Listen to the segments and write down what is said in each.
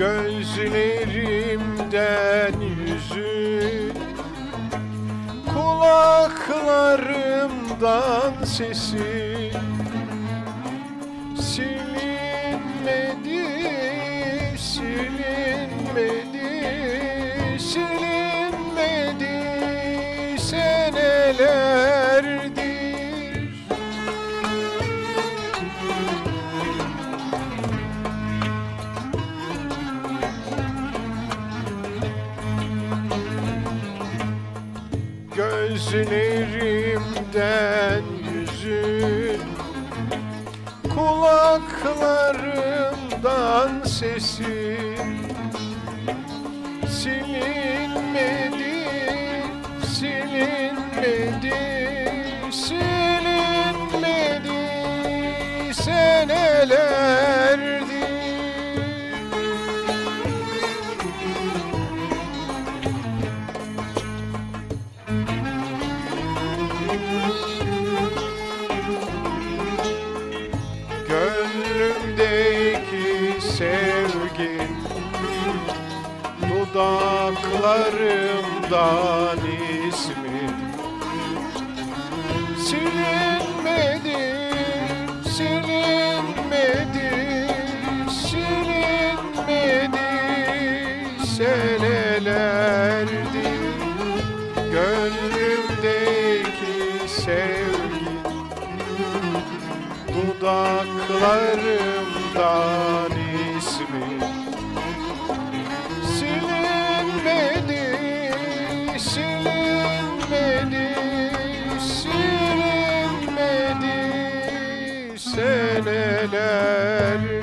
Gözlerimden yüzün Kulaklarımdan sesin Silinmedi, silinmedi, silinmedi senelerdir Gözlerimden yüzün. Kulaklarımdan sesin. Silinmedi, silinmedi, silinmedi. Senelerdir Dudaklarımdan ismin Silinmedi, silinmedi, silinmedi. Senelerdir Gönlümdeki sevgin Dudaklarımdan senelerdir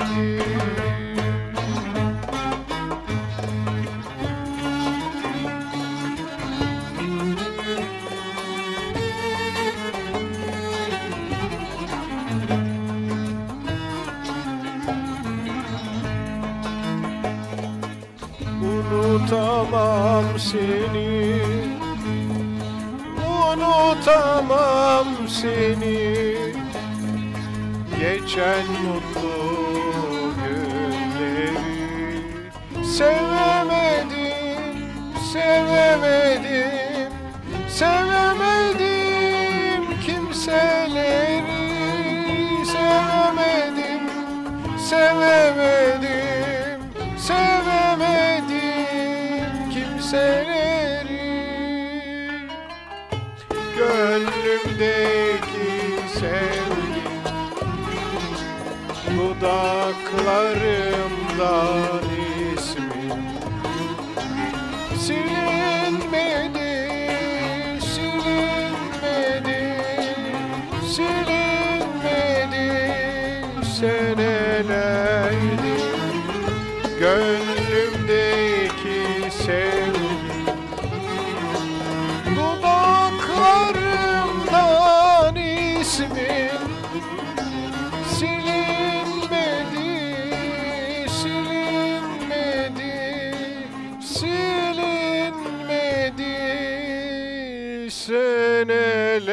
Unutamam seni. Unutamam seni Geçen mutlu günleri Sevemedim, sevemedim Sevemedim kimseleri Sevemedim, sevemedim Sevemedim kimseleri. Gönlümdeki sevgi Dudaklarımdan ismin. Silinmedi, silinmedi, silinmedi senelerdir. Gönlümdeki seneler